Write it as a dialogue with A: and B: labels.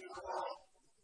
A: Thank you.